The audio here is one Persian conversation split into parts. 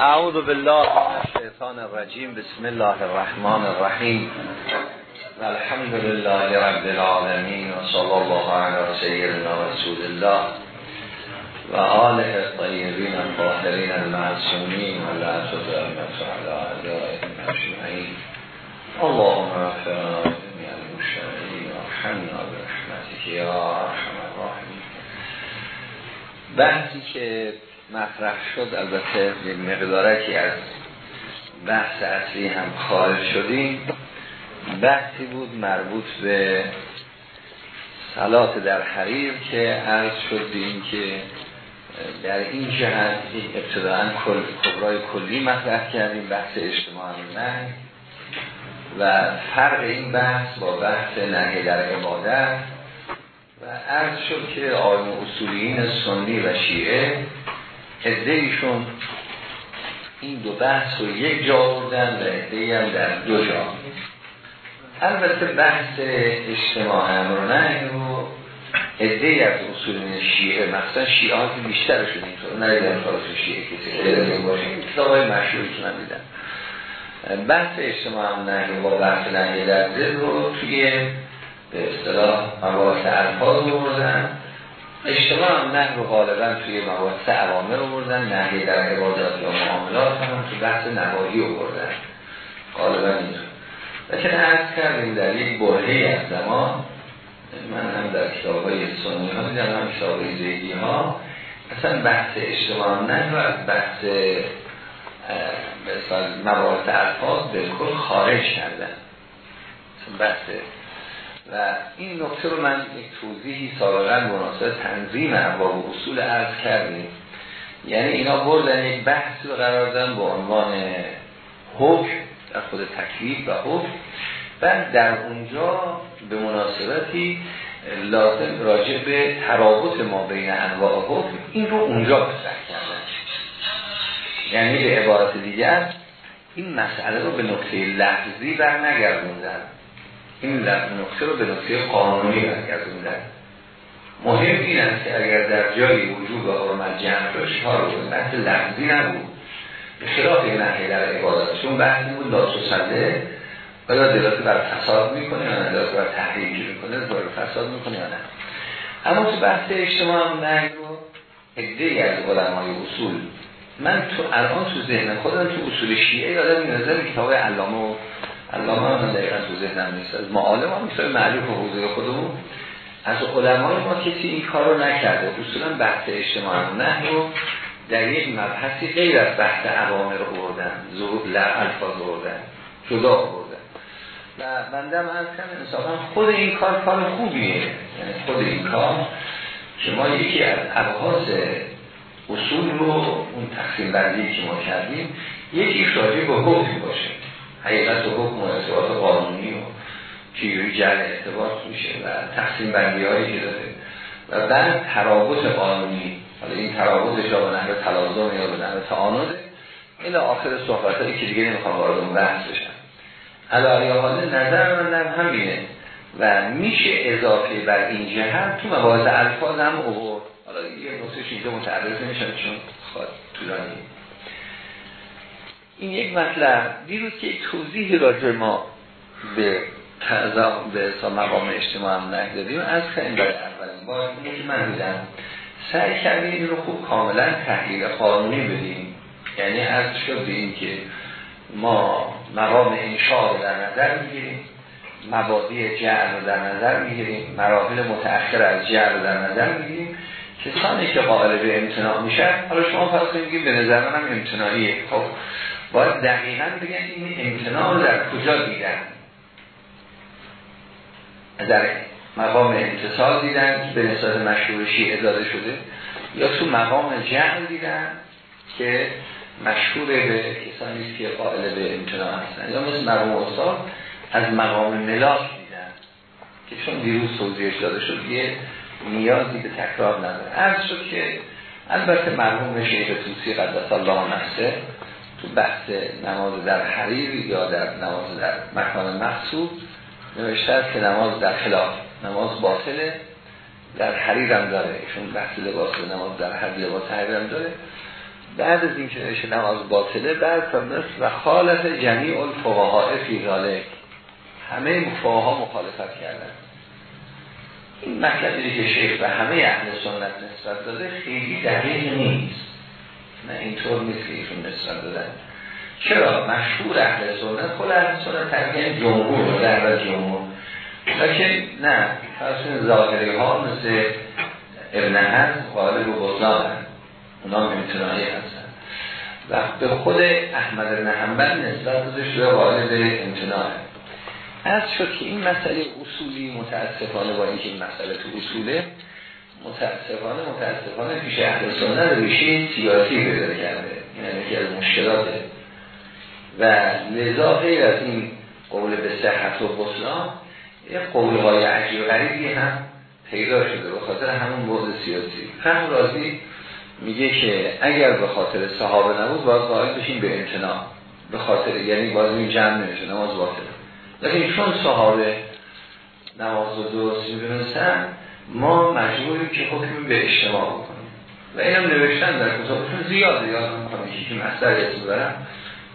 اعوذ بالله من الشیطان الرجیم. بسم الله الرحمن الرحیم. الحمد لله رب العالمین و صلی الله علی سیدنا رسول الله و آله الطیبین الطاهرین المعصومین و لا تدرمت علی اعدائهم اجمعین. اللهم اغفرنا جميع المشتغلین و ارحمنا برحمتك یا ارحم الراحمین. بحثی که مطرح شد. البته یک مقدارکی از بحث اصلی هم خارج شدیم. بحثی بود مربوط به سلات در حریر که عرض شد این که در این جهت ابتداعا کل کبرای کلی مطرح کردیم بحث اجتماع نه. و فرق این بحث با بحث نهی در عبادت و عرض شد که آیم اصولیین سنی و شیعه ایشون این دو بحث رو یک جا آوردن و ادهی هم در دو جا البته بحث اجتماع امر نه رو ادهی از اصول شیعه مثلا شیعه ها که بیشتر شد اینطور ندیدن خلاص شیعه کسی خیلی باشه. کتاب های مشهوری که من دیدم. بحث اجتماع امر نه با بحث نهی در دل رو توی به اصطلاح مباحث الفاظ رو بردن اجتماع نه رو غالبا توی مباحث عوامه رو بردن نهی در عبادات یا معاملات هم تو بحث رو بردن غالبا اینطور لیکن عرض کردیم در یک برهی از زمان من هم در کتاب های سنی ها دیدم هم کتاب های زیدی ها اصلا بحث اجتماع نه رو از بحث مثلا مباحث الفاظ بالکل خارج کردن. بحث و این نکته رو من یک توضیحی سابقا مناسب تنظیم ابواب و اصول عرض کردیم. یعنی اینا بردن یک بحثی رو قرار دادن با عنوان حکم در خود تکلیف و حکم. بعد در اونجا به مناسبتی لازم راجع به ترابط ما بین انواع حکم این رو اونجا بسر کردن. یعنی به عبارت دیگر این مسئله رو به نکته لحظی بر نگردوندن این نقطه رو به نقطه قانونی برگردوندن مهم این است که اگر در جایی وجود و جمع داشت ها رو بحث لفظی نبود. به خلاف نهی در عبادت چون بحثی بود لاسوسنده آیا دلاته بر فساد می‌کنه یا نه؟ دلاته بر تحریم می‌کنه بر فساد می‌کنه یا نه؟ اما تو بحث اجتماع هم نهی رو عده از علمای اصول. من تو الان تو ذهن خودم تو اصول شیعه یادم این نظر کتاب علامه علامه من دقیقا تو ذهنم نیست. از معالم هم میشه معلوم حوضه خودمون. از علمای ما کسی این کار رو نکرده. اصولا بحث اجتماع نه رو در یک مبحثی غیر از بحث عوامه رو بردن ظهور الفاظ بردن جدا بردن و بنده من کنم انصافا خود این کار کار خوبیه. یعنی خود این کار که ما یکی از ابحاث اصول رو اون تقسیم بندی که ما کردیم یکی راجع به حکم باشه. حقیقت و حکم و ارتباط قانونی و چیزی جل اعتباط میشه و تقسیم بندی هایی که داره. و بعد ترابط قانونی حالا این ترابطش یا به نحوه تلازم یا به نحوه تعانده این آخر صحبت هایی که دیگه نمی‌خوام وارد اون بحث بشن علاقه حال نظر من هم همینه. و میشه اضافه بر این جهت تو مباحث الفاظ هم اوور حالا یه نصفش اینجا متعرض نمیشن چون خواهد طولانی. این یک مطلب. دیروز که توضیح راجع ما به تعظام به مقام اجتماع هم نگذاریم از این برای اولین بار من دیدم سعی کردیم این رو خوب کاملا تحلیل قانونی بدیم. یعنی از شد این که ما مقام انشاء رو در نظر می‌گیریم مبادی جعل رو در نظر می‌گیریم مراحل متأخر از جعل رو در نظر می‌گیریم کسانی که قائل به امتناع میشن حالا شما فرض کنید به نظر منم امتناعیه. خب باید دقیقا بگن این امتناع رو در کجا دیدن؟ در مقام انتصال دیدن که به نسبت مشهور شیعه شده یا تو مقام جعل دیدن که مشهور به کسانی که قائل به امتناع هستن یا مثل مرحوم استاد از مقام ملاک دیدن که چون دیروز توضیحش داده شد یه نیازی به تکرار نداره. عرض شد که البته مرحوم شیخ توسی قدس الله نفسه تو بحث نماز در حریر یا در نماز در مکان مقصود نوشته که نماز در خلاف نماز باطله. در حریر هم داره چون بحث لباس نماز در حریر لباس حریر هم داره. بعد از اینکه نوشته نماز باطله بعد فرمود و خالف جمیع الفقهاء فی ذالک همه فقها مخالفت کردن. این مطلبی که شیخ به همه اهل سنت نسبت داده خیلی دقیق نیست. نه اینطور که ایشون نسبت دادن چرا؟ مشهور اهل سنت خود اهل سنت ترکیه جمهور در جمهور. لیکن نه فرسون ظاهری ها مثل ابن حزم غالب و بزرگن اونا امتناعی هستن. و به خود احمد بن حنبل نسبت داده شده غالب امتناعه از شد که این مسئله اصولی متاسفانه با اینکه این مسئله تو اصوله متاسفانه متاسفانه پیش اهل سنت ریشه سیاسی پیدا کرده. این یکی از مشکلاته. و لذا غیر از این قول به صحت و بسلام یه قول های عجیب غریبی هم پیدا شده به خاطر همون موضوع سیاسی. فهم رازی میگه که اگر به خاطر صحابه نبود باید قائل به امتناع. به خاطر یعنی باید این جمع نمیشه نماز باطله لیکن چون صحابه نماز رو درست می‌دونستن ما مجبوریم که حکم به اجتماع بکنیم. و اینم نوشتن در کتابشون زیاده یادم می‌کنم که مصدر اسم برم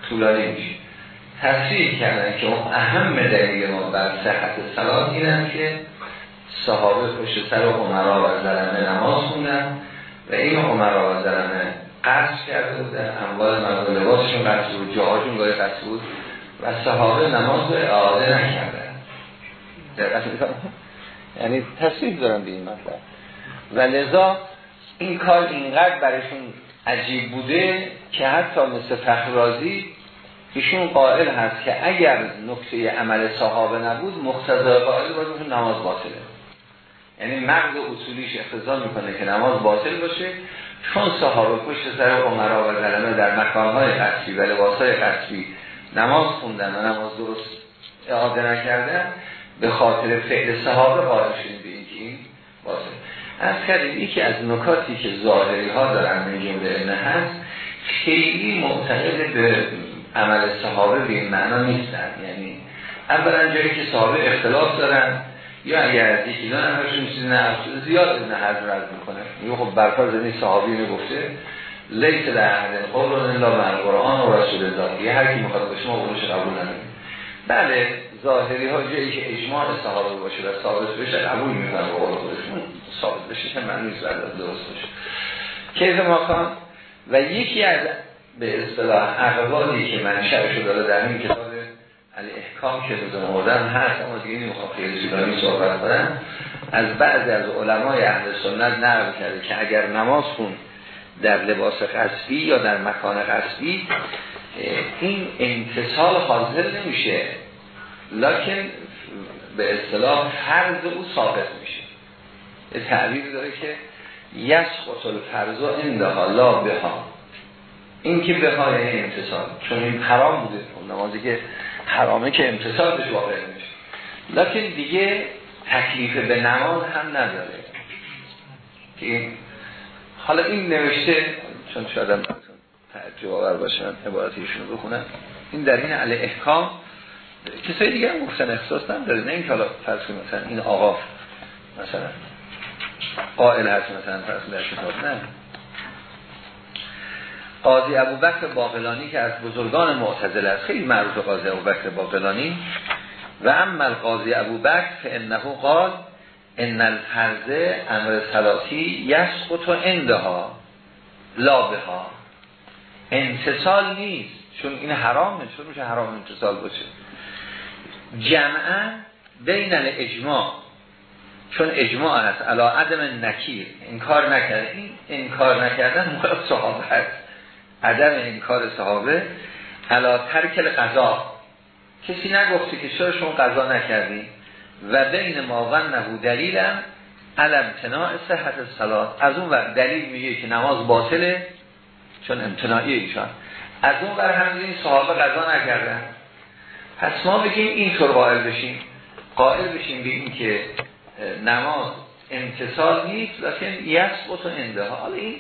طولانی میشه. تصریح کردن که اون اهم دلیل ما بر صحت سلات این که صحابه پشت سر عمرا و زلمه نماز خوندن و این عمرا و زلمه قرض کرده بودن اموال مردم لباسشون قرض بود جاهاشون گاهی قرض بود و صحابه نماز رو اعاده نکردن. یعنی تصریح دارم به این مطلب. و لذا این کار اینقدر برشون عجیب بوده که حتی مثل فخرازی ایشون قائل هست که اگر نکته عمل صحابه نبود مقتضای قائل باید نماز باطله. یعنی مغز اصولیش اقتضا می‌کنه که نماز باطل باشه چون صحابه پشت سر عمرا و زلمه در مکانهای قصبی و لباسهای قصبی نماز خوندن و نماز درست اعاده نکردن به خاطر فعل صحابه قائل شدیم به اینکه این باطل از کردیم یکی از نکاتی که ظاهری ها دارن من جمله هست خیلی معتقد به عمل صحابه به این معنا نیستن. یعنی اولا جایی که صحابه اختلاف دارن یا اگر از یکی دو نفرشون چیزی نه زیاد ابن حضر رد می‌کنه. میگه خب برفرض این صحابی می‌گفته لیس لحظه قول الا من قرآن و رسول الله. یه هر کی می‌خواد باشه ما قولش قبول نداریم بله ظاهری ها جایی که اجماع صحابه باشه و ثابت بشه قبول می‌کنن به قول خودشون ثابت بشه که من نیست درست باشه. کیف ماکان؟ و یکی از به اصطلاح اقوالی که منشأ شده در این کتاب علی احکام که روز مردن هست اما دیگه نمی‌خوام خیلی زیبانی صحبت کنم از بعضی از علمای اهل سنت نقل کرده که اگر نماز خون در لباس قصبی یا در مکان قصبی این انتصال حاضر نمیشه. لکن به اصطلاح فرض او ثابت میشه. یه تعبیر داره که یسقط الفرض و اندها لا بها. این که بها یعنی امتصال چون این حرام بوده. اون نمازی که حرامه که امتصال بهش واقع نمیشه لکن دیگه تکلیف به نماز هم نداره. که حالا این نوشته چون شاید هم تعجب باشن عبارتیشون رو بخونن این در این علی احکام کسای دیگه هم گفتن احساس نداره. نه این که حالا فرض مثلا این آقا مثلا قائل هست مثلا فرض در کتاب. نه. قاضی ابوبکر باقلانی که از بزرگان معتزله است. خیلی معروف قاضی ابوبکر باقلانی. و اما قاضی ابوبکر فانه قال ان الفرض امر صلاتی یسقط اندها لا بها. انتصال نیست. چون این حرامه. چون میشه حرام انتصال باشه. جمعا بین الاجماع. چون اجماع هست علا عدم نکیر انکار نکرده این انکار نکردن مراد صحابه هست عدم انکار صحابه. علا ترکل قضا کسی نگفته که چرا شما قضا نکردی؟ و بین ما و نهو دلیلم علم تناع صحت صلات از اون وقت دلیل میگه که نماز باطله چون امتناعی ایشان. از اون بر هم این صحابه قضا نکردن. پس ما بگیم اینطور قائل بشیم. قائل بشیم به این که نماز امتصال نیست لیکن یسبت و انده. حالا این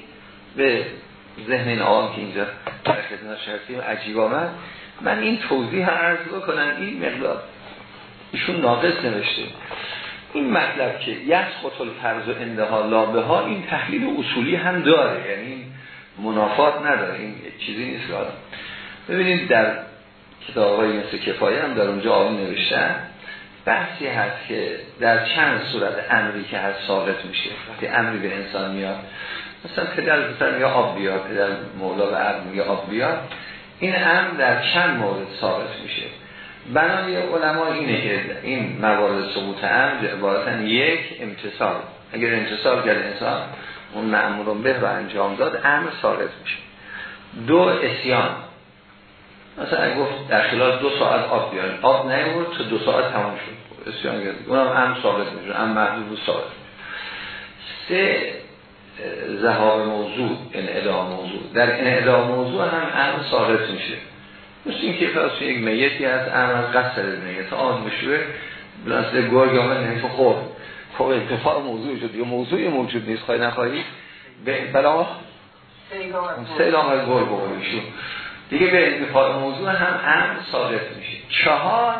به ذهن این آقام که اینجا در خدمت عجیب آمد. من این توضیح عرض بکنم. این مقدار ایشون ناقص نوشته. این مطلب که یسقط الفرض و اندها لابه ها این تحلیل اصولی هم داره. یعنی منافات نداره. این چیزی نیست که ببینید در کتاب مثل کفایه هم در اونجا آقای نوشتن بحثی هست که در چند صورت امری که هست ثابت میشه. وقتی امری به انسان میاد مثلا پدر پسر میگه آب بیار پدر مولا به عرب میگه آب بیار. این امر در چند مورد ثابت میشه. بنای علما اینه که این موارد ثبوت امر عبارتا یک امتصال. اگر امتصال کرد انسان اون معمول به رو انجام داد امر ثابت میشه. دو اسیان. مثلا گفت در خلال دو ساعت آب بیارن آب نیورد تا دو ساعت تمام شد. اسیان گرد. اونم هم ثابت میشه هم محدود و ثابت سه زهاب موضوع انعدام موضوع. در انعدام موضوع هم امر ثابت میشه. مثل این که فرض یک میتی از امر از قصر میت آن بشه بلنسل گرگ آمد نمیفه خورد. خب اتفاق موضوع شد. یا موضوعی موجود نیست خواهی نخواهی. به بلا سیلام از گرگ بگویشون دیگه به انتفاع موضوع هم امر ثابت میشه. چهار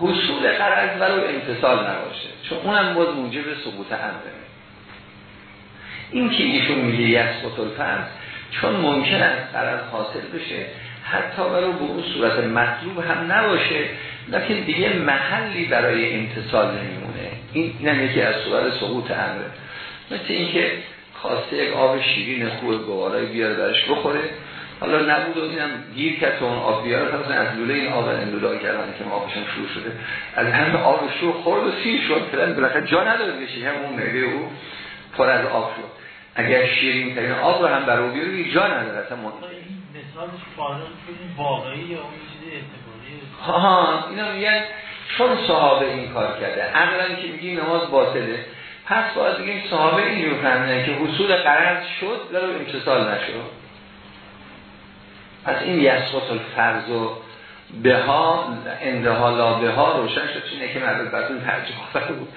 حصول قرض ولو امتصال نباشه. چون اونم باز موجب ثبوت امره. این که ایشون میگه یسقط الفرض چون ممکن است قرض حاصل بشه حتی ولو به اون صورت مطلوب هم نباشه لیکن دیگه محلی برای امتصال نمیمونه. این اینم یکی از صورت سقوط امره. مثل اینکه خواسته یک آب شیرین خوب گوارای بیاره درش بخوره حالا نبود و اینم گیر کرد اون آب بیاره. پس از لوله این آب اندولا کردن که آبشون شروع شده از همه آب شروع خورد و سیر شد. پدن بالاخره جا نداره بشه هم اون معده او پر از آب شد. اگر شیرین ترین آب رو هم برای بیاره جا نداره. اصلا مثالش فارغ واقعی اعتباری؟ ها اینا میگن چون صحابه این کار کرده. عقلا که میگی نماز باطله. پس باید بگیم صحابه این رو فهمیدن که حصول قرض شد ولی امتصال نشد. پس این یسقط الفرض و به ها اندها لا به ها روشن شد. چونه که مرد براتون ترجمه بود.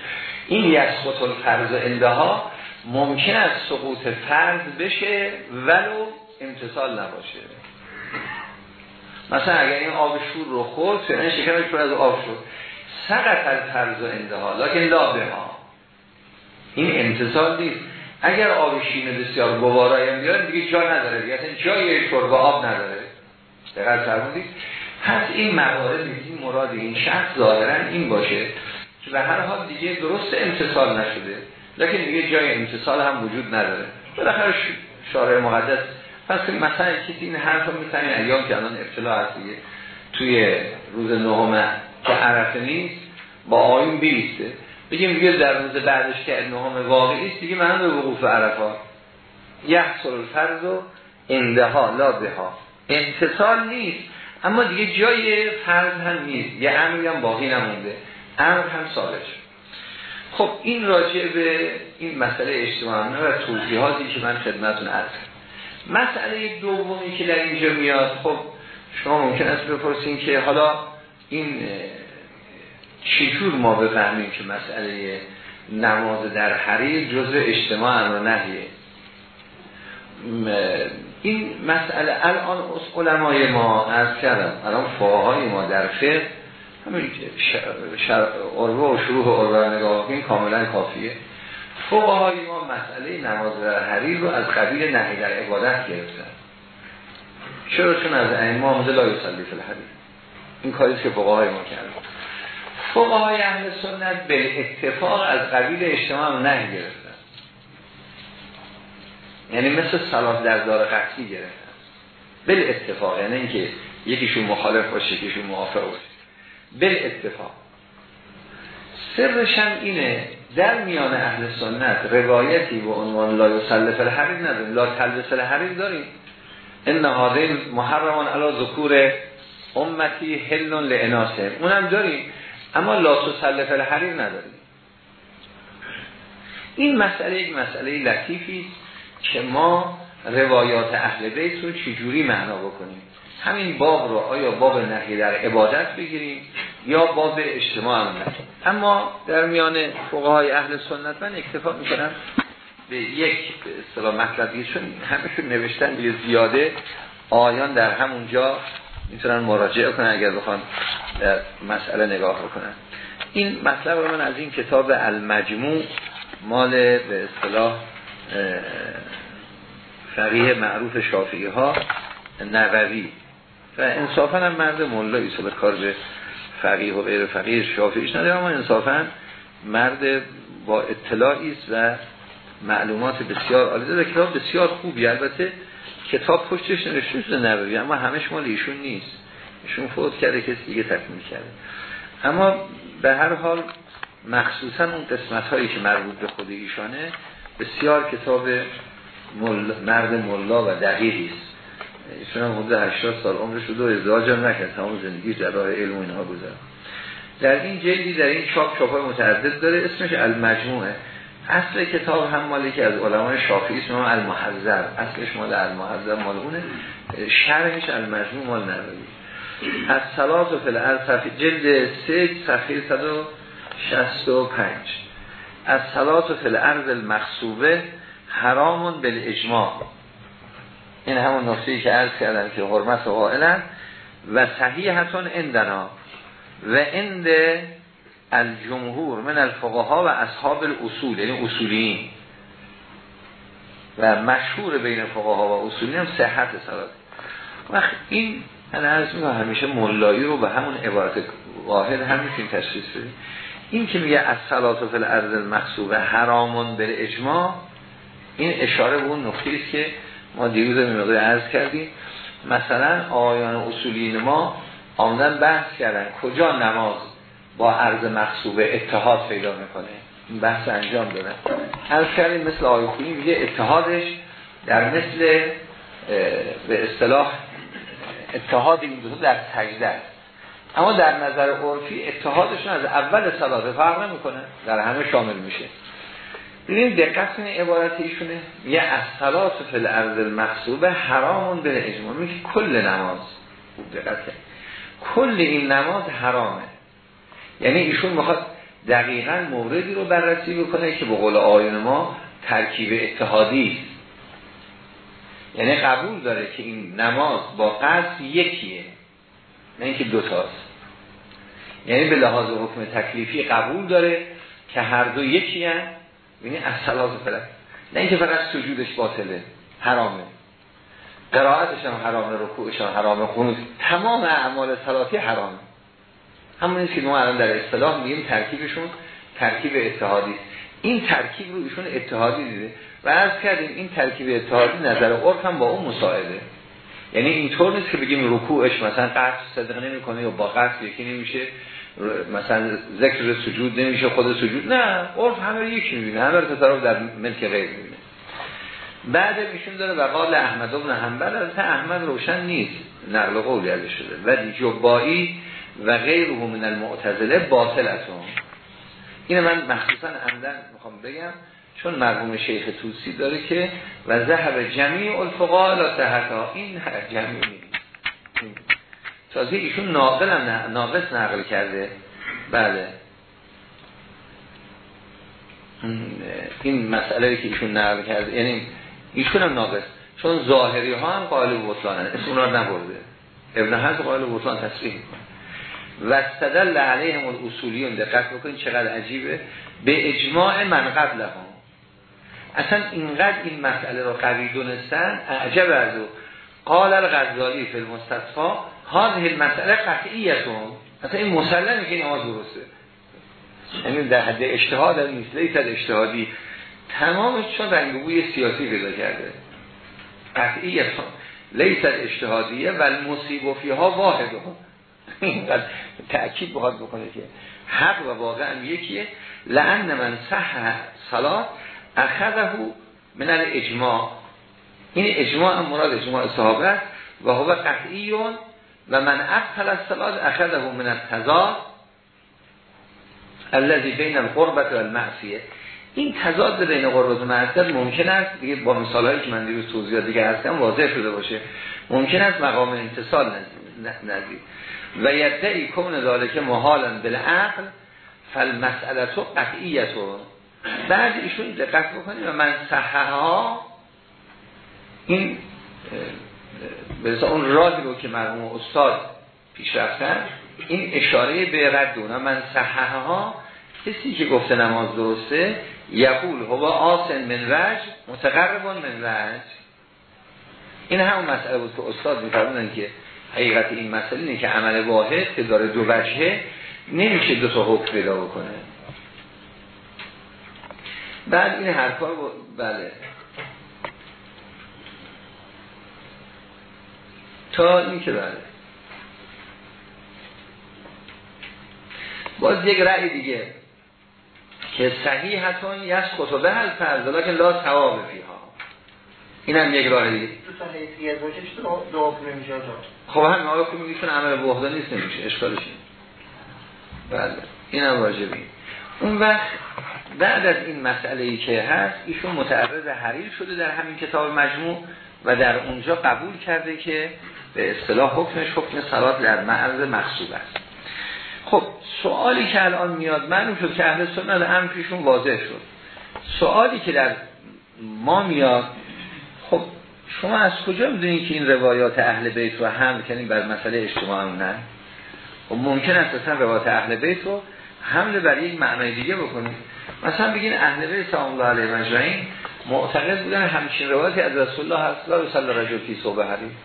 این یسقط الفرض و اندها ممکن است سقوط فرض بشه ولو امتصال نباشه. مثلا اگر این آب شور رو خورد فعلا شکرش پر از آب شد. سقط از فرض و اندها لکن لا به ها این امتصال نیست. اگر آب شینه بسیار گوارایی بیارن دیگه جا نداره. دیگه جای شرب آب نداره. دقیق فرمودید. پس این موارد این مراد این شخص ظاهرا این باشه که به هر حال دیگه درست امتصال نشده. لکن دیگه جای امتصال هم وجود نداره. بالاخره شارع مقدس. پس مثلا کسی این حرف رو میتنین ایام که الان ابتلا هست دیگه توی روز نهم که عرفه نیست با آیون بیسته. بگیم دیگه در روز بعدش که نهم واقعی است دیگه من به وقوف عرفات یحصل الفرض و اندها لا بها. انتصال نیست اما دیگه جای فرض هم نیست. یه امری هم باقی نمونده. امر هم ثابت خب این راجع به این مسئله اجتماعی و توضیحاتی که من خدمتون عرض مسئله دومی که در اینجا میاد خب شما ممکن است بپرسین که حالا این چجور ما بفهمیم که مسئله نماز در حریر جزء اجتماع امر نهیه؟ این مسئله الان علمای ما از کردم الان فاهای ما در فقه همین عروه و شروع عروه نگاه این کاملا کافیه. فقهای ما مسئله نماز در حریر رو از قبیل نهی در عبادت گرفتن. چرا؟ چون از ائمه آمده لا یصلی فی الحریر این کاری که فقهای ما کردن. فقهای اهل سنت به اتفاق از قبیل اجتماع نهی گرفتن. یعنی مثل صلاح در دار قطعی گرفتن. بل اتفاق یعنی اینکه یکیشون مخالف باشه یکیشون موافق باشه. بل اتفاق. سرش هم اینه در میان اهل سنت روایتی به عنوان لا یسلف الحریر نداریم. لا تلبس الحریر داریم. ان هذین محرمان علی ذکور امتی حل لعناسه اونم داریم. اما لا تسلف الحریر نداریم. این مسئله یک مسئله لطیفی که ما روایات اهل بیت رو چجوری معنا بکنیم؟ همین باب رو آیا باب نهی در عبادت بگیریم یا باب اجتماع هم اما در میان فقهای اهل سنت من اکتفا می‌کنم به یک اصطلاح چون همشون نوشتن به زیاده آیان در همونجا می‌تونن مراجعه کنن اگر بخوان در مسئله نگاه بکنن. این مطلب رو من از این کتاب المجموع مال به اصطلاح فقیه معروف شافعی ها نووی. و انصافا هم مرد ملایی به کار به فقیه و غیر فقیه شافعیش نداره اما انصافا مرد با اطلاعی است و معلومات بسیار عالی داره. کتاب بسیار خوبی البته کتاب پشتش نوشته نووی اما همش مال ایشون نیست. ایشون فوت کرده کسی دیگه تکمیل کرده. اما به هر حال مخصوصا اون قسمت هایی که مربوط به خود ایشانه بسیار کتاب مل... مرد ملا و دقیقی است. ایشون هم حدود 80 سال عمرش رو ازدواج هم نکرد تمام زندگی در راه علم و اینها گذارد در این جلدی در این چاپ چاپ متعدد داره اسمش المجموعه. اصل کتاب هم مالی که از علمای شافعی اسم المحذر. اصلش مال المحذر مال اونه. شرحش المجموع مال نروی از سلات و فلعل صفحه جلد 3 صفحه 165 از سلات و فلعل المخصوبه حرامون بالاجماع. این همون نقطه‌ای که عرض کردم که حرمت قائلن و صحیحتون اندنا و اند الجمهور من الفقها و اصحاب الاصول یعنی اصولین. و مشهور بین فقها و اصولین هم صحت صلات وقت این انا عرض میگم همیشه مولایی رو به همون عبارت واحد هم می‌تونیم تشخیص بدیم. این که میگه از صلات فل ارض المخصوبه حرامون بر اجماع این اشاره به اون نقطه است که ما دیروز مقدار عرض کردیم. مثلا آیان اصولین ما آمدن بحث کردن کجا نماز با عرض مخصوبه اتحاد پیدا می‌کنه. این بحث انجام دادن عرض کردیم مثل آیه خویی میگه اتحادش در مثل به اصطلاح اتحاد این دو در است. اما در نظر عرفی اتحادشون از اول صلات فرق نمی‌کنه در همه شامل میشه. ببینید دقت این عبارت ایشونه. یه از صلات فی الارض المحسوبه حرامون به اجماع. میگه کل نماز. دقت کل این نماز حرامه. یعنی ایشون می‌خواد دقیقا موردی رو بررسی بکنه که به قول آیون ما ترکیب اتحادی است. یعنی قبول داره که این نماز با قصد یکیه نه اینکه دوتاست یعنی به لحاظ حکم تکلیفی قبول داره که هر دو یکی هست یعنی از سلاز فلک. نه اینکه فقط سجودش باطله حرامه. قرائتش هم حرامه رکوعش هم حرامه قنوت تمام اعمال صلاتی حرامه. همون که ما الان در اصطلاح میگیم ترکیبشون ترکیب اتحادی این ترکیب رو ایشون اتحادی دیده و از کردیم این ترکیب اتحادی نظر عرف هم با اون مساعده. یعنی اینطور نیست که بگیم رکوعش مثلا قصد صدق نمی‌کنه یا با قصد یکی نمیشه مثلا ذکر سجود نمیشه خود سجود. نه عرف همه یکی می‌بینه همه رو در ملک غیر می‌بینه. بعد ایشون داره و قال احمد ابن حنبل از احمد روشن نیست نقل قولی ازش شده. و جبایی و غیر من المعتزله باطلتون. اینه من مخصوصا عمدن می‌خوام بگم چون مرحوم شیخ توسی داره که و ذهب جمیع الفقا لا صحتا این جمعی نیست. تازه ایشون ناقل هم ناقص نقل کرده. بله. این مسئله که ایشون نقل کرده یعنی ایشون هم ناقص. چون ظاهری ها هم قائل بطلانه اسم اونا نبرده. ابن حضر قائل بطلان تصریح می‌کنه. و استدل علیهم الاصولیون دقت بکنید چقدر عجیبه. به اجماع من قبل هم اصلا اینقدر این مسئله رو قوی دونستن عجب از او. قال الغزالی فی المستصفا هذه المسئله قطعیتون. اصلا این مسلمه که این آواز درسته. یعنی در حد اجتهاد نیست لیست اجتهادی تمامش چون رنگ بوی سیاسی پیدا کرده. قطعیتون. لیست اجتهادیه و المصیب فیها واحد اینقدر تأکید بخواد بکنه که حق و واقع یکیه. لعن من صح صلات اخذه من الاجماع. این اجماع مراد اجماع صحابه و هو قطعیون و من ابطل الصلات اخذه من التضاد الذي بین القربت و المعصیه این تضاد بین قربت و معصیت ممکن است دیگه با مثال هایی که من دیروز توضیح دیگه هستم واضح شده باشه. ممکن است مقام انتصال نزید. و یدعی کون ذالک محالا بالعقل فالمسئله قطعیتون بعد ایشون دقت بکنید و من ها این به اون راهی رو که مرحوم استاد پیش رفتن این اشاره به ردونه من ها کسی که گفته نماز درسته یقول هو آسن من وجه متقربان من وجه این همون مسئله بود که استاد میفرمودن که حقیقت این مسئله اینه که عمل واحد که داره دو وجهه نمیشه دو تا حکم پیدا بکنه. بعد این حرفا رو بله. تا این که بله. باز یک رأی دیگه. که صحیح حتون یس خطبه هل فرض که لا ثواب فیها. این هم یک راه دیگه. خب هم آقا که میگیشون عمل بهده نیست نمیشه. اشکالش بله. این هم واجبی اون وقت بعد از این مسئله ای که هست ایشون متعرض حریر شده در همین کتاب مجموع و در اونجا قبول کرده که به اصطلاح حکمش حکم صلات در معرض مخصوب است. خب سوالی که الان میاد معلوم شد که اهل سنت هم پیشون واضح شد. سوالی که در ما میاد شما از کجا می‌دونید که این روایات اهل بیت رو هم کنیم بر مسئله اجتماع نه؟ خب ممکن است اصلا روایات اهل بیت رو حمل بر یک معنای دیگه بکنید مثلا بگین اهل بیت سلام الله علیه مجمعین معتقد بودن همچین روایتی از رسول الله هست؟ لا صلی رجل فی صبح حریم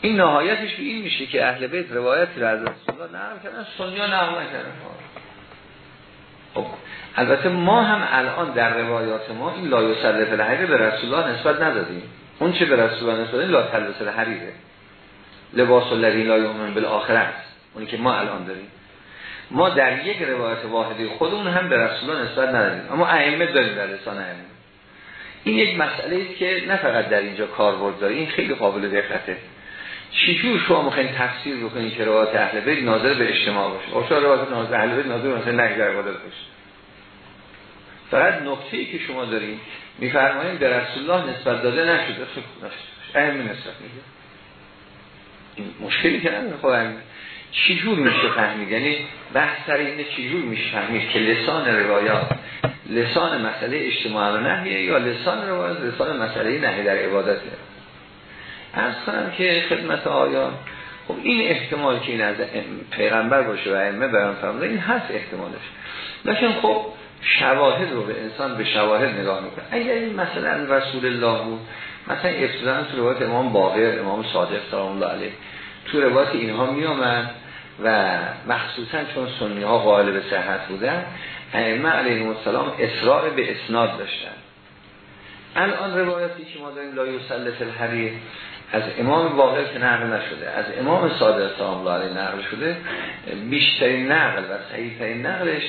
این نهایتش به این میشه که اهل بیت روایتی را از رسول الله نقل کردن سنیا نقل نکردن. خب البته ما هم الان در روایات ما این لا یسلف الحریر به رسول الله نسبت ندادیم. اون چه به رسول الله نسبت لا تلبس الحریره لباس الذی لا یؤمن بالآخره است. اونی که ما الان داریم. ما در یک روایت واحدی خودمون هم به رسول الله نسبت ندادیم. اما ائمه داریم در لسان ائمه. این یک مسئله است که نه فقط در اینجا کاربرد داره این خیلی قابل دقته چجور شما می‌خواین تفسیر بکنید که روایت اهل بیت ناظر به اجتماع باشه؟ آشا روایت ناظر اهل بیت ناظر مثلا نگه در باشه. فقط ای که شما دارین میفرمایید به رسول الله نسبت داده نشده. خب ائمه نسبت میده این مشکلی که نداره. خب چجور میشه فهمید؟ یعنی بحث سر اینه چجور میشه فهمید که لسان روایات لسان مسئله اجتماع و نهیه یا لسان روایات لسان مسئله نهی در عبادته؟ از کنم که خدمت آیان خب این احتمال که این از پیغمبر باشه و ائمه برام فرموده این هست احتمالش. لیکن خب شواهد رو به انسان به شواهد نگاه می‌کنه. اگر این مثلا رسول الله بود مثلا ابتداء تو روایت امام باقر امام صادق سلام الله علیه تو روایت اینها می و مخصوصا چون سنی ها قائل به صحت بودن ائمه علیهم السلام اصرار به اسناد داشتن. الان روایتی که ما داریم لا یسلف الحریر از امام باقر که نقل نشده از امام صادق سلام الله علیه نقل شده بیشترین نقل و صحیحترین نقلش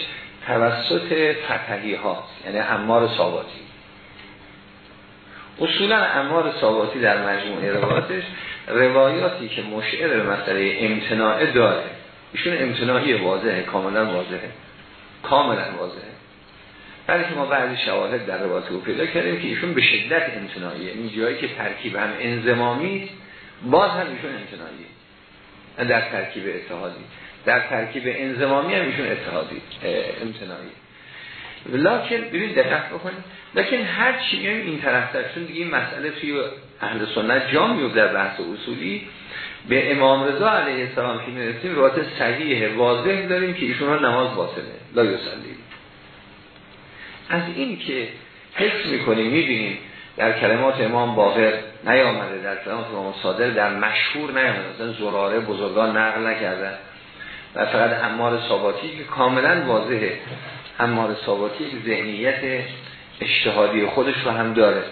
توسط فتحی هاست یعنی امار ثاباتی اصولا امار ثاباتی در مجموعه روایاتش روایاتی که مشعر به مسئله امتناعه داره. ایشون امتناعی واضحه کاملا واضحه. کاملا واضحه. ولی که ما بعضی شواهد در روایت رو پیدا کردیم که ایشون به شدت امتناعیه. این جایی که ترکیب هم انزمامی باز هم ایشون امتناعیه. در ترکیب اتحادی. در ترکیب انزمامی هم ایشون اتحادی امتناعی لکن ببین دقت بکنید. لکن هر چی این طرف چون دیگه این مسئله توی اهل سنت جا میفته در بحث اصولی. به امام رضا علیه السلام که می‌رسیم روایت صحیح واضح داریم که ایشون نماز باطله. لا یصلی. از این که حس می‌کنیم می‌بینیم در کلمات امام باقر نیامده در کلمات امام صادر در مشهور نیامده. مثلا زراره بزرگان نقل نکردن. و فقط امار ثاباتی که کاملا واضحه امار ثاباتی ذهنیت اجتهادی خودش رو هم داره.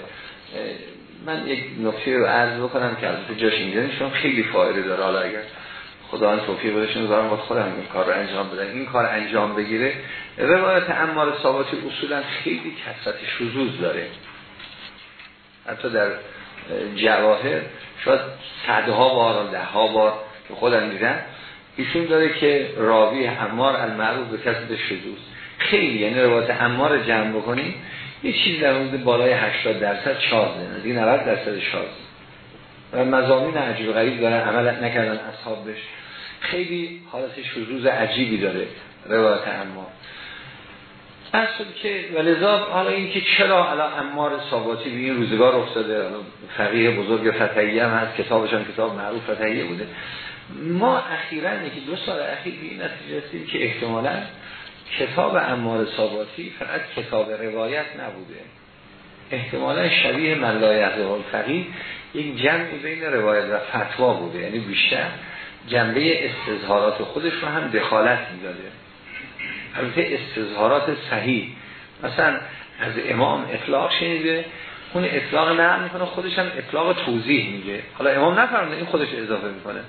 من یک نکته رو عرض بکنم که البته جاش اینجا خیلی فایده داره. حالا اگر خدا توفیق بدهشون دارم با خودم این کار رو انجام بدن. این کار انجام بگیره روایت امار ثاباتی اصولا خیلی کسرت شذوذ داره. حتی در جواهر شاید صدها بار ده ها بار که خودم دیدن ایشون داره که راوی امار المعروف به کسرت شذوذ. خیلی یعنی روایت امار جمع بکنیم یه چیز در مورد بالای 80 درصد شازه نزدیک 90 درصد شازه و مزامین عجیب غریب دارن عمل نکردن اصحابش. خیلی حالت شروز عجیبی داره روایت امار اصل که ولذا حالا این که چرا الان امار ثاباتی به این روزگار افتاده فقیه بزرگ فتحیه هم هست کتابش هم کتاب معروف فتحیه بوده. ما اخیرا یکی دو سال اخیر به این نتیجه که احتمالا کتاب امار ثاباتی فقط کتاب روایت نبوده. احتمالا شبیه ملای از فقیه یک جمعی بین روایت و فتوا بوده یعنی بیشتر. جنبه استظهارات خودش رو هم دخالت می‌داده. البته استظهارات صحیح. مثلا از امام اطلاق شنیده اون اطلاق نه می‌کنه خودش هم اطلاق توضیح میگه حالا امام نفرمده این خودش اضافه می‌کنه.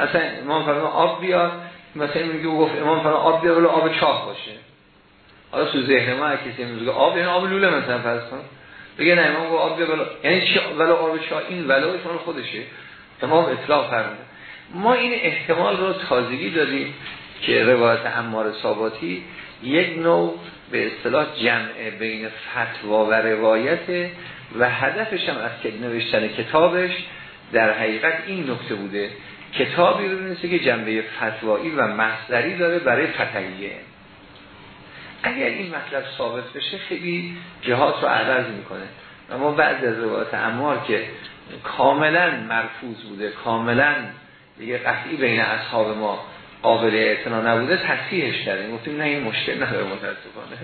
مثلا امام فرمان آب بیاد مثلا میگه گفت امام فرمان آب بیاد ولی آب چاق باشه. حالا تو ذهن ما کسی میگه آب یعنی آب لوله مثلا فرض کن. بگه نه امام گفت آب بیاد ولی یعنی چی ولی آب چاق این ولایش خودشه. امام اطلاق فرموده. ما این احتمال رو تازگی دادیم که روایت امار ثاباتی یک نوع به اصطلاح جمع بین فتوا و روایت و هدفش هم از که نوشتن کتابش در حقیقت این نکته بوده. کتابی رو نیست که جنبه فتوایی و مصدری داره برای فتحیه. اگر این مطلب ثابت بشه خیلی جهات رو عوض می‌کنه. و ما بعد از روایت امار که کاملا مرفوض بوده کاملا دیگه قطعی بین اصحاب ما قابل اعتنا نبوده تصحیحش کردیم. گفتیم نه این مشکل نداره متاسفانه.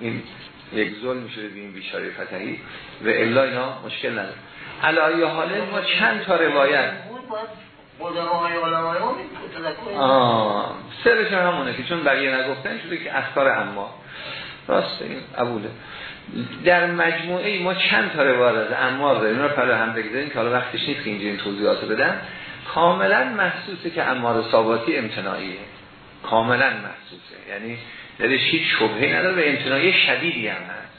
این یک ظلم شده به این بیچاره فتحی و الا اینا مشکل نداره. علایه حاله ما چند تا روایت؟ سرش همونه که چون بقیه نگفتن شده که افکار اما راست این ابوله در مجموعه ما چند تا روایت از اما داریم؟ رو پلا هم بگذاریم که حالا وقتش نیست که اینجا این توضیحات بدن کاملا محسوسه که امار ثاباتی امتناعیه. کاملا محسوسه. یعنی درش هیچ شبهه نداره و امتناعی شدیدی هم هست.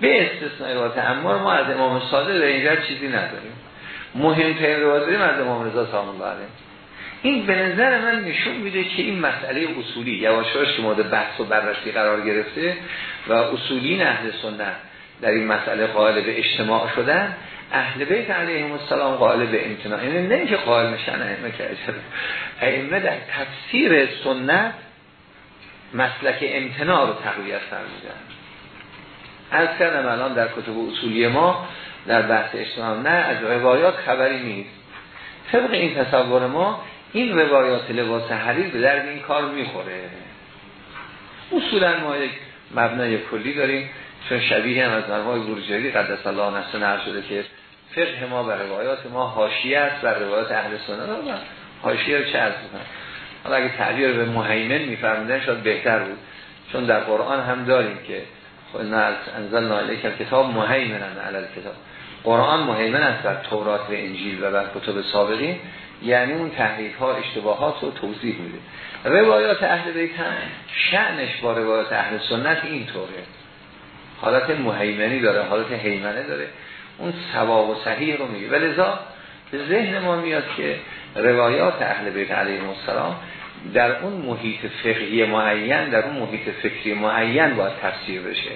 به استثناء روایت امار ما از امام صادق در اینجا چیزی نداریم. مهمترین روایت داریم از امام رضا سلام الله این به نظر من نشون میده که این مسئله اصولی یواشاش که مورد بحث و بررسی قرار گرفته و اصولی اهل سنت در این مسئله قائل به اجتماع شدن اهل بیت علیهم السلام قائل به امتناع. یعنی نه که قائل میشن ائمه که ائمه در تفسیر سنت مسلک امتناع رو تقویت فرمودن. از کردم الان در کتب اصولی ما در بحث اجتماع نه از روایات خبری نیست. طبق این تصور ما این روایات لباس حریر به درد این کار می‌خوره. اصولا ما یک مبنای کلی داریم چون شبیه هم از مرمای برجری قدس الله نفسه شده که فقه ما و روایات ما حاشیه است و روایات اهل سنت و حاشیه رو چه از حالا اگه تعبیر به مهیمن میفرمودن شاید بهتر بود. چون در قرآن هم داریم که انزل نایله که کتاب مهیمن علی کتاب قرآن مهیمن است بر تورات و انجیل و بر کتب سابقین. یعنی اون تحریف ها اشتباهات رو توضیح میده. روایات اهل بیت هم شعنش با روایات اهل سنت اینطوره. حالت مهیمنی داره حالت حیمنه داره. اون ثواب و صحیح رو میگه. ولذا به ذهن ما میاد که روایات اهل بیت علیه السلام در اون محیط فقهی معین در اون محیط فکری معین باید تفسیر بشه.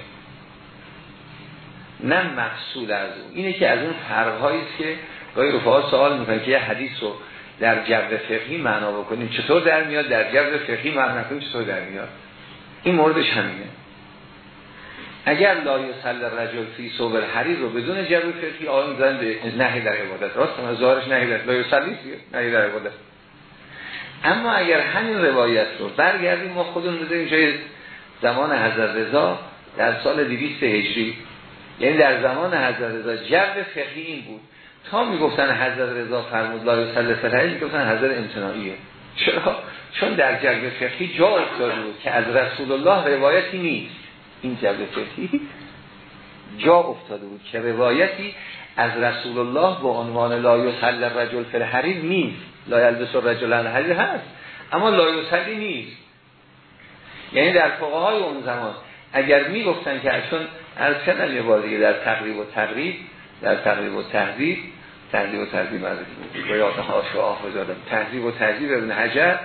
نه محصول از اون. اینه که از اون فرقهایی که گاهی رفعات سوال می‌کنن که یه حدیث رو در جو فقهی معنا بکنیم. چطور در میاد؟ در جو فقهی معنا کنیم چطور در میاد؟ این موردش همینه. اگر لا یسل رجل فی صوب الحریر رو بدون جو فقهی آن زن به نهی در عبادت. راست هم ظاهرش نهی در لا یسلی نهی در عبادت. اما اگر همین روایت رو برگردیم ما خودمون بذاریم جای زمان حضرت رضا در سال 200 هجری. یعنی در زمان حضرت رضا جو فقهی این بود. تا می‌گفتن حضرت رضا فرمود لا یسل فرهی می‌گفتن حضرت امتناعیه. چرا؟ چون در جو فقهی جا افتاده بود که از رسول الله روایتی نیست. این جو فقهی جا افتاده بود که روایتی از رسول الله با عنوان لا یسل رجل فرهری نیست. لا یلبس رجل الحریر هست اما لا یسلی نیست. یعنی در فقهای اون زمان اگر می‌گفتن که چون از کردم یه در تقریب و تقریب در تقریب و تهذیب تهذیب و تهذیب از روایات هاش و آفز دادم تهذیب و تهذیب ابن حجر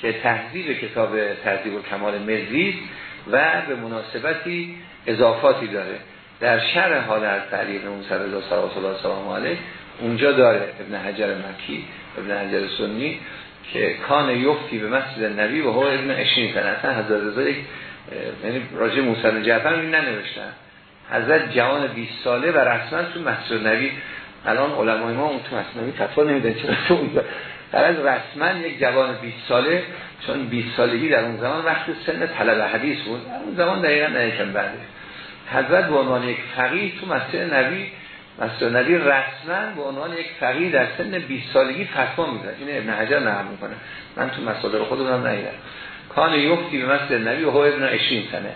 که تهذیب کتاب تهذیب و کمال مزید و به مناسبتی اضافاتی داره. در شرح حال از تعلیق موسی رضا صلی الله سلام علیه اونجا داره ابن حجر مکی ابن حجر سنی که کان یفتی به مسجد نبی و هو ابن اشین اصلا حضرت رضا یک یعنی راجع موسی جعفر ننوشتن. حضرت جوان 20 ساله و رسما تو مسجد نبی. الان علمای ما اون تو مسجد نبی فتوا نمیدن. چرا تو اونجا از رسما یک جوان 20 ساله چون 20 سالگی در اون زمان وقت سن طلب حدیث بود. اون زمان دقیقا نیکن بعدش. حضرت به عنوان یک فقیه تو مسجد نبی مسجد نبی رسما به عنوان یک فقیه در سن 20 سالگی فتوا می‌داد این ابن حجر نقل می‌کنه. من تو مصادر خودم ندیدم. کان یفتی به مسجد نبی و هو ابن 20 سنه.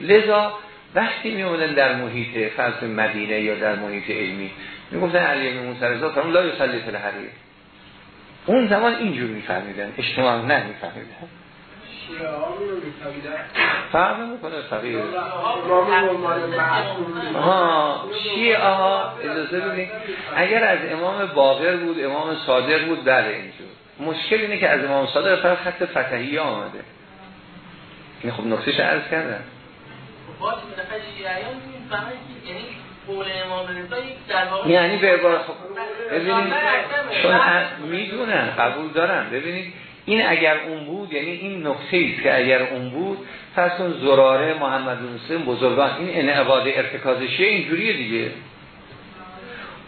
لذا وقتی می در محیط فرض مدینه یا در محیط علمی می گفتن علی بن موسی رضا فرمود لا یصلی فی الحریر اون زمان اینجور میفهمیدن اجتماع نه میفهمیدن. فرق نمی‌کنه فقیه. ها شیعه ها اجازه ببینید اگر از امام باقر بود امام صادق بود بله اینجور. مشکل اینه که از امام صادق فقط خط فتحی آمده. این خب نقطهش عرض کردن یعنی به عبارت خب ببینید چون می‌دونن قبول دارن. ببینید این اگر اون بود یعنی این نقطه است که اگر اون بود پس اون زراره محمد مسلم بزرگان این انعقاد ارتکازشی اینجوریه دیگه.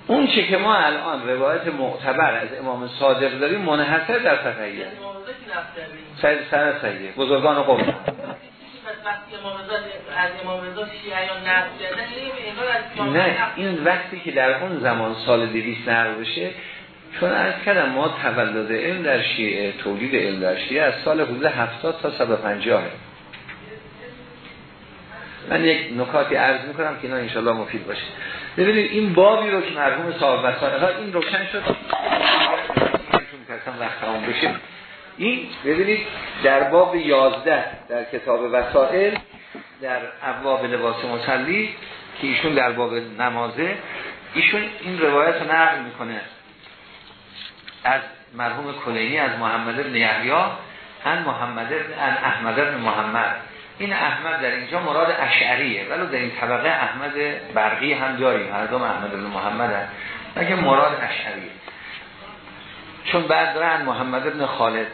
اون چه که ما الان روایت معتبر از امام صادق داریم منحصر در فتحیه سر سر سیه بزرگان قوم نه این وقتی که در اون زمان سال دویست نقل بشه چون از کردم ما تولد علم در شیعه تولید علم در شیعه از سال حدود 70 تا 150 من یک نکاتی عرض می‌کنم که اینا انشالله مفید باشه. ببینید این بابی رو که مرحوم صاحب وسائل این روشن شد. چون وقت تمام بشه. این ببینید در باب 11 در کتاب وسائل در ابواب لباس مسلی که ایشون در باب نمازه ایشون این روایت رو نقل می‌کنه. از مرحوم کلینی از محمد بن یحیی ان محمد بن ان احمد بن محمد. این احمد در اینجا مراد اشعریه ولی در این طبقه احمد برقی هم داریم هر دو احمد بن محمد هست مراد اشعریه؟ چون بعد دارن محمد بن خالد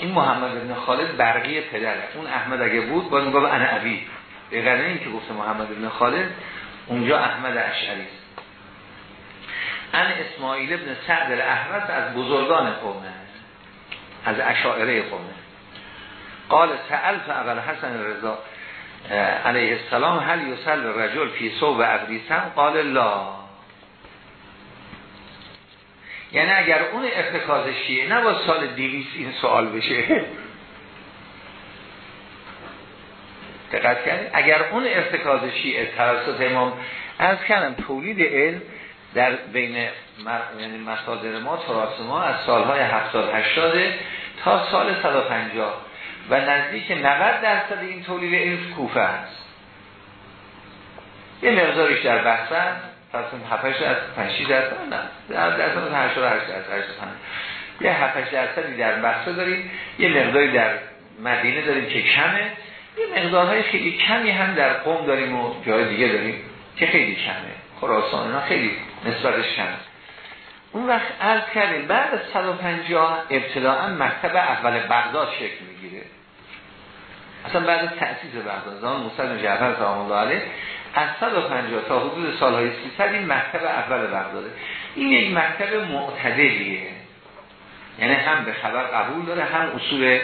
این محمد بن خالد برقی پدره. اون احمد اگه بود باید میگه انا به غیر این که گفته محمد بن خالد اونجا احمد اشعری. است ان اسماعیل ابن سعد الاحمد از بزرگان قومه. از اشاعره قومه. قال سألت اول حسن رضا علیه السلام هل یسل رجل فی صوب ابریسن قال لا. یعنی اگر اون ارتکاز شیعه نه با سال دیویس این سوال بشه. دقت کنید اگر اون ارتکاز شیعه توسط امام از کردم تولید علم در بین یعنی مصادر ما تراس ما از سالهای 70 80 تا سال 150 و نزدیک 90 درصد این تولید علم کوفه است. یه مقدارش در بحثن پس اون 7 از 5 درصد نه در درصد 88 درصد 85 یه 7 درصدی در بحثه داریم یه مقداری در مدینه داریم که کمه. یه مقدارهای خیلی کمی هم در قوم داریم و جای دیگه داریم که خیلی کمه. خراسان اینا خیلی نسبتش کمه. اون وقت عرض کردیم بعد از 150 ابتداعا مکتب اول بغداد شکل می‌گیره. اصلا بعد از تأسیس بغداد زمان موسی جعفر سلام الله علیه از 150 تا حدود سالهای 300 این مکتب اول بغداده. این یک مکتب معتدلیه. یعنی هم به خبر قبول داره هم اصول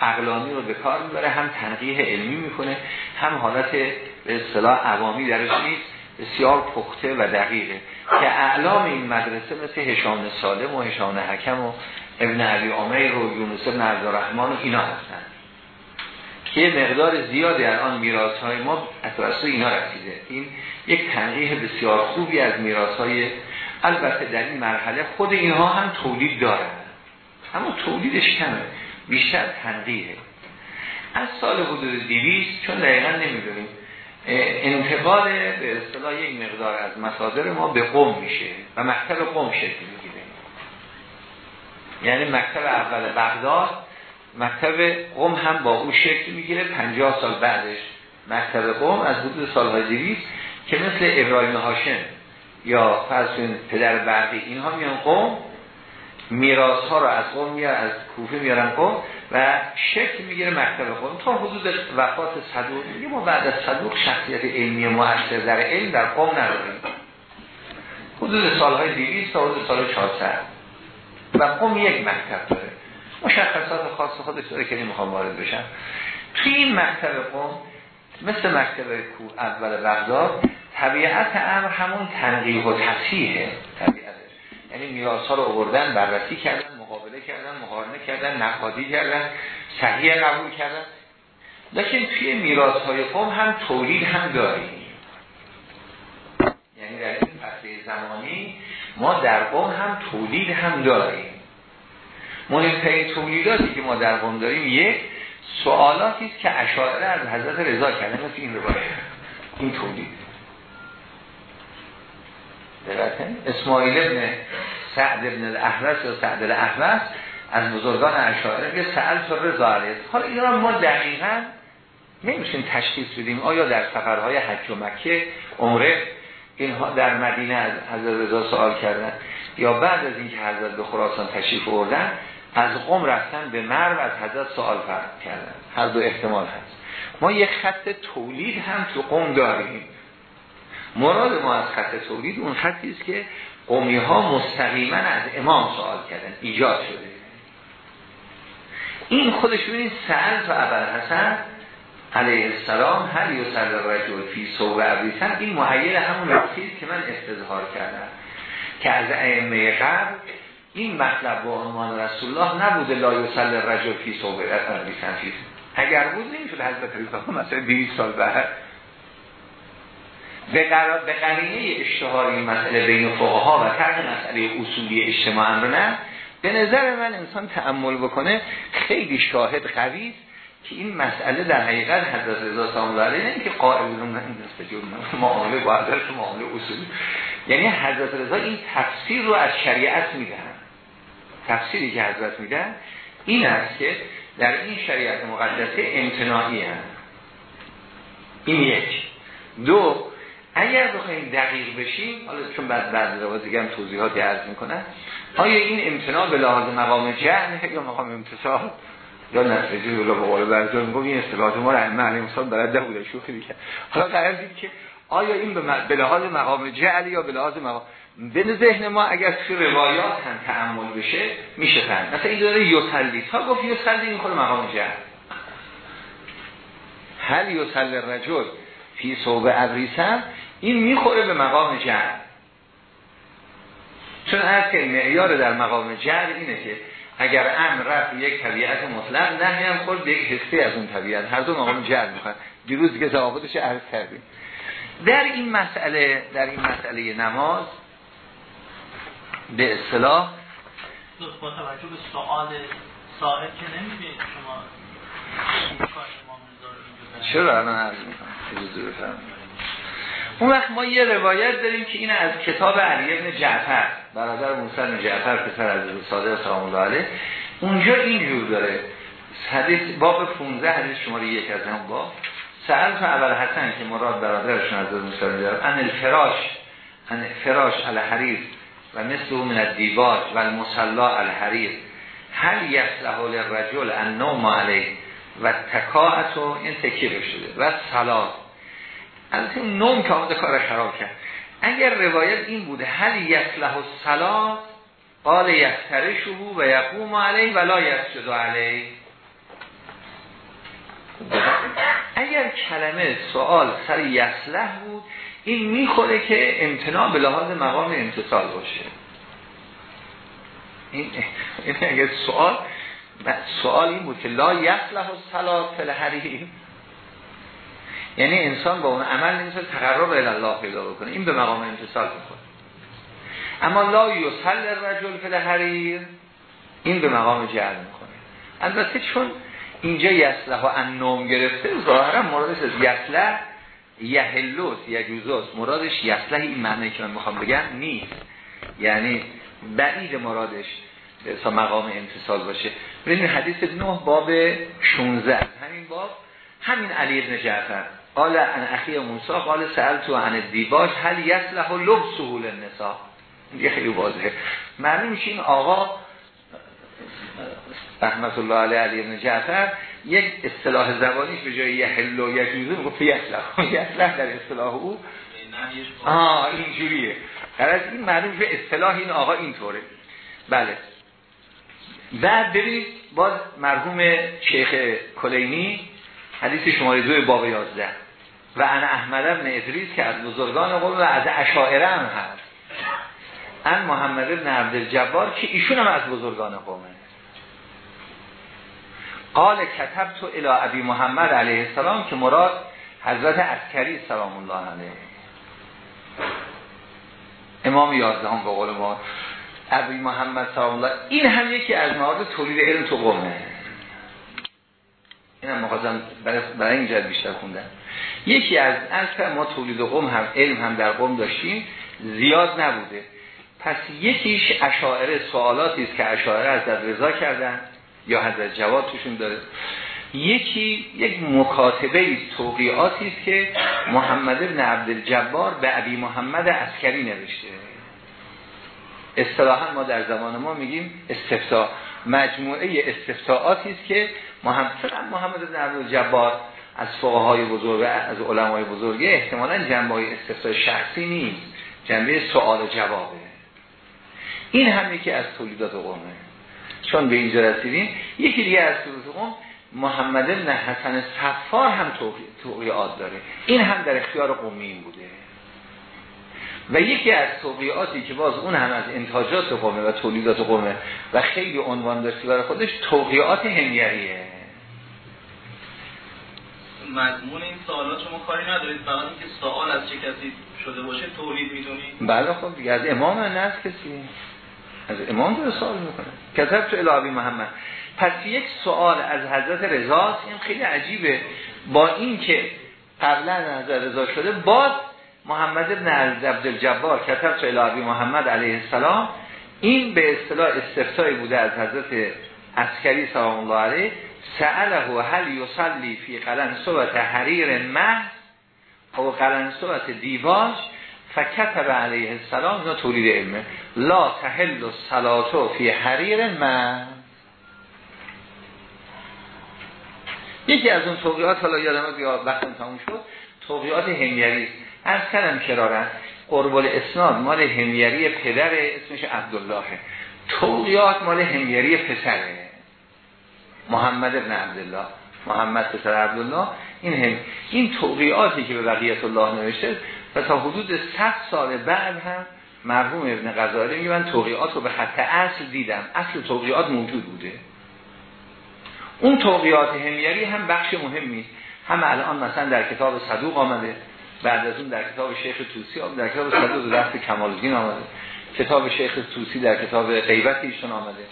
عقلانی رو به کار می‌بره هم تنقیح علمی می‌کنه هم حالت به اصطلاح عوامی درش نیست. بسیار پخته و دقیقه. که اعلام این مدرسه مثل هشام سالم و هشام حکم و ابن علی عمیر و یونس ابن عبدالرحمن و اینا هستن. که مقدار زیادی الان میراث های ما از اینا رسیده. این یک تنقیح بسیار خوبی از میراث های البته در این مرحله خود اینها هم تولید دارن. اما تولیدش کمه بیشتر تنقیحه. از سال حدود دیویست چون دقیقا نمی‌دونیم انتقال به اصطلاح یک مقدار از مصادر ما به قوم میشه و مکتب قوم شکل می‌گیره. یعنی مکتب اول بغداد مکتب قوم هم با او شکل می‌گیره. 50 سال بعدش مکتب قوم از حدود سالهای دیویست که مثل ابراهیم هاشم یا فرسون پدر برقی اینها میان قوم میراث ها رو از قوم میارن از کوفه میارن قوم و شکل می‌گیره مکتب قوم تا حدود وفات صدوق میگه ما بعد از صدوق شخصیت علمی مؤثر در علم در قوم نداریم. حدود سالهای 200 تا حدود سال 400 و قوم یک مکتب داره. مشخصات خاص خودش داره که نمی‌خوام وارد بشم؟ توی این مکتب قوم مثل مکتب اول بغداد طبیعت امر همون تنقیح و تصیحه طبیعتش. یعنی میراث ها رو آوردن بررسی کردن مقابله کردن مقارنه کردن نقادی کردن صحیح قبول کردن. لیکن توی میراث های قوم هم تولید هم داریم. یعنی در این فصل زمانی ما در قوم هم تولید هم داریم. مهمترین تولیداتی که ما در قوم داریم یک سوالاتی است که اشاعره از حضرت رضا کردن مثل این روایت. این تولید. اسماعیل ابن سعد ابن الاحرس یا سعد الاحرس از بزرگان اشاعره که سأل رضا علیه. حالا این را ما دقیقا نمیشیم تشخیص بدیم. آیا در سفرهای حج و مکه عمره اینها در مدینه از حضرت رضا سوال کردن یا بعد از اینکه حضرت به خراسان تشریف آوردن از قم رفتن به مرو از حضرت سوال فرق کردن. هر دو احتمال هست. ما یک خط تولید هم تو قم داریم. مراد ما از خط تولید اون خطی است که قومی ها مستقیما از امام سوال کردن. ایجاد شده. این خودش ببینید سهل و عبر حسن علیه السلام هر یسل رجل فی صوب عبیسن این محیل همون نکتیست که من استظهار کردم. که از ائمه قبل این مطلب با عنوان رسول الله نبوده لا یسل رجل فی فی اگر بود نمی‌شد حضرت رسول مثلا 200 سال بعد. به قرار به قرینه اشتهار این مسئله بین فقها و طرح مسئله اصولی اجتماع رو نه. به نظر من انسان تأمل بکنه خیلی شاهد قوی که این مسئله در حقیقت حضرت رضا سلام الله علیه که قائل دست معامله با حضرت معامله اصولی. یعنی حضرت رضا این تفسیر رو از شریعت میدن تفسیری که حضرت میدن این است که در این شریعت مقدسه امتناعی هست این یک. دو اگر بخوایم دقیق بشیم حالا چون بعد بعد دیگه هم توضیحاتی عرض می‌کنن آیا این امتناع به لحاظ مقام جهل یا مقام امتصال یا نسجی الله به قول برزا میگم این اصطلاحات ما رو معنی مثال برده بوده شوخی دیگه حالا قرار دید که آیا این به لحاظ مقام جعل یا به لحاظ مقام به ذهن ما اگر توی روایات هم تعمل بشه میشه فهم مثلا این داره یوسلی تا گفت یوسلی خود مقام جعل هل یوسل رجل فی صوب ابریسم؟ این می‌خوره به مقام جعل چون هر که معیار در مقام جعل اینه که اگر امر رفت یک طبیعت مطلق نهی هم خورد یک حسی از اون طبیعت. هر دو مقام جعل می‌خوان. دیروز که ضوابطش عرض کردیم. در این مسئله در این مسئله نماز به اصطلاح با توجه به سوال صاحب که نمی‌دید شما چرا الان عرض می‌کنم؟ اون وقت ما یه روایت داریم که این از کتاب علی ابن جعفر برادر موسی جعفر پسر از صادق سلام الله علیه اونجا اینجور داره. حدیث باب 15 حدیث شماره یک از هم باب سأل تو اول حسن که مراد برادرشون از موسی داره ان الفراش ان فراش الحریر و مثل من الدیباج و المصلا الحریر. هل یصلح للرجل ان نوم علیه و تکاعت و این تکیه شده و صلات. البته نوم که آمده کار خراب کرد. اگر روایت این بوده هل یصلح الصلاه قال یفترشه و یقوم علیه ولا یسجد علیه. اگر کلمه سوال سر یصلح بود این می‌خوره که امتناع به لحاظ مقام امتصال باشه. این, اگر سوال سوال این بود که لا یصلح یعنی انسان با اون عمل نمی‌تونه تقرب الله پیدا بکنه. این به مقام امتصال می‌کنه اما لا یسل رجل حریر این به مقام جعل می‌کنه البته چون اینجا یسله و انوم گرفته ظاهرا مرادش از یهلوس یجوزوس. مرادش یسله این معنی که من می‌خوام بگم نیست. یعنی بعید مرادش به مقام امتصال باشه. ببینید حدیث نه باب 16 همین باب همین علی ابن جعفر. قال ان اخی موسی قال تو عن دیباش هل یصلح سهول النساء یه خیلی واضحه. معنی میشه این آقا رحمت الله علیه علی ابن جعفر یک اصطلاح زبانیش به جای یحل و یجوزه می‌گفت یصلح یصلح در اصطلاح او. آه اینجوریه. از این معنی به اصطلاح این آقا اینطوره. بله. بعد ببینید باز مرحوم شیخ کلینی حدیث شماره دوی باب 11 و انا احمد ابن ادریس که از بزرگان قوم و از اشاعره هم هست. ان محمد ابن عبدالجبار که ایشون هم از بزرگان قومه. قال کتب تو الى ابی محمد علیه السلام که مراد حضرت عسکری سلام الله علیه. امام یازدهم به قول ما ابی محمد سلام الله این هم یکی از موارد تولید علم تو قومه. این هم مخواستم برای این جد بیشتر خوندن. یکی از از ما تولید قوم هم علم هم در قوم داشتیم زیاد نبوده. پس یکیش اشاعره سوالاتی است که اشاعره از در رضا کردن. یا حضرت جواد توشون داره. یکی یک مکاتبه توقیعاتی است که محمد ابن عبدالجبار به ابی محمد عسکری نوشته. اصطلاحا ما در زمان ما میگیم استفتا مجموعه استفتاعاتی است که محمد محمد ابن عبدالجبار از فقهای بزرگ از علمای بزرگه احتمالا جنبه های استفتا شخصی نیست. جنبه سوال و جوابه. این هم یکی از تولیدات قومه. چون به اینجا رسیدیم یکی دیگه از قوم محمد بن حسن صفار هم توقیعات داره. این هم در اختیار قومی بوده. و یکی از توقیعاتی که باز اون هم از انتاجات قومه و تولیدات قومه و خیلی عنوان داشتی برای خودش توقیعات هنگریه. مضمون این سوالات شما کاری ندارید فقط اینکه سوال از چه کسی شده باشه تولید می‌دونید. بله خب دیگه از امام نه از کسی. از امام داره سوال می‌کنه. کتب تو الهی محمد. پس یک سوال از حضرت رضا این خیلی عجیبه. با این که قبلا حضرت رضا شده باز محمد ابن عبدالجبار کتب تو الهی محمد علیه السلام این به اصطلاح استفتایی بوده از حضرت عسکری سلام الله علیه. سأله هل یصلی فی قلن صوت حریر مه؟ او قلن صوت دیواش؟ فکتب علیه السلام اینا تولید علمه. لا تحل صلاتو فی حریر مه یکی از اون توقیات حالا یادم یا وقتم تموم شد توقیات همیری از کلم کرارن قربال اسناد مال همیری پدر اسمش عبدالله توقیات مال همیری پسره. محمد ابن عبدالله. محمد پسر عبدالله. این هم این توقیاتی که به بقیت الله نوشته و تا حدود 100 سال بعد هم مرحوم ابن غزالی میگه من توقیات رو به خط اصل دیدم. اصل توقیات موجود بوده. اون توقیات همیری هم بخش مهمی هم الان مثلا در کتاب صدوق آمده. بعد از اون در کتاب شیخ توسی آمده. در کتاب صدوق در کمال الدین آمده. کتاب شیخ توسی در کتاب غیبت ایشون آمده.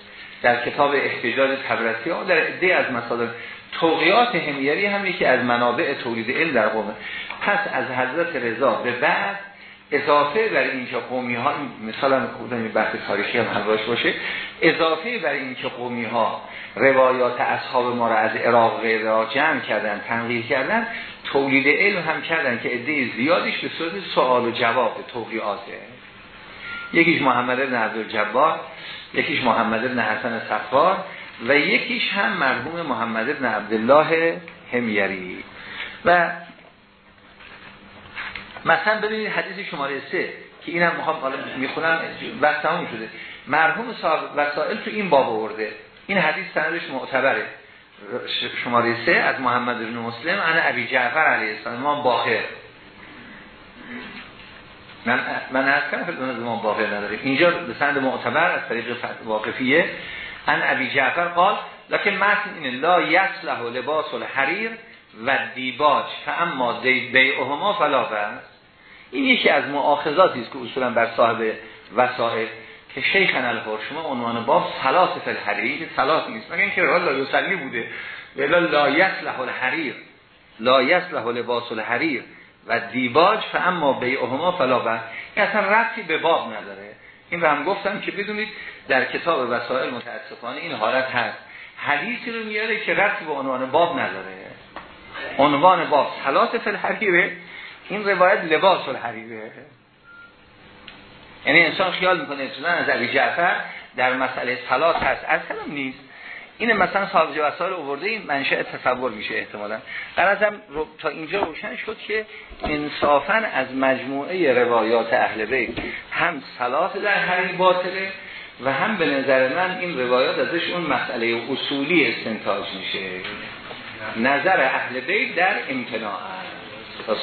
در کتاب احتجاج تبرسی ها در عده از مسائل توقیات همیری هم یکی از منابع تولید علم در قومه. پس از حضرت رضا به بعد اضافه بر اینکه قومی ها مثلا خودم بحث تاریخی هم همراهش باشه. اضافه بر اینکه قومی ها روایات اصحاب ما را از عراق غیر جمع کردن تنقیح کردن تولید علم هم کردن که عده زیادیش به صورت سوال و جواب توقیاته یکیش محمد بن جبار یکیش محمد بن حسن صفار و یکیش هم مرحوم محمد بن عبدالله همیری و مثلا ببینید حدیث شماره سه که اینم می‌خوام حالا می‌خونم وقت تمام شده. مرحوم صاحب وسائل تو این باب آورده. این حدیث سندش معتبره. شماره سه از محمد بن مسلم انا ابی جعفر علیه السلام ما باخر. من من از کنم ما باقی نداره. اینجا به سند معتبر از طریق واقفیه. ان ابی جعفر قال لکن متن اینه لا یصلح لباس الحریر و دیباج فاما بیعهما فلا بس این یکی از مؤاخذاتی است که اصولا بر صاحب وسائل که شیخ الهر شما عنوان باب صلات الحریر صلات نیست. مگر اینکه راه لا یصلی بوده؟ ولا لا یصلح الحریر لا یصلح لباس الحریر و دیباج و اما بیعهما فلا بر این اصلا رفتی به باب نداره. این رو هم گفتم که بدونید در کتاب وسائل متاسفانه این حالت هست. حدیثی رو میاره که رفتی به عنوان باب نداره. عنوان باب صلات فی الحریره این روایت لباس الحریره. یعنی انسان خیال می‌کنه اصلا از علی جعفر در مسئله صلات هست. از نیست. این مثلا صاحب جواسال اوورده این منشأ تصور میشه احتمالا. قرازم رو تا اینجا روشن شد که انصافا از مجموعه روایات اهل بیت هم صلات در هر باطله و هم به نظر من این روایات ازش اون مسئله اصولی استنتاج میشه. نظر اهل بیت در امتناع است. و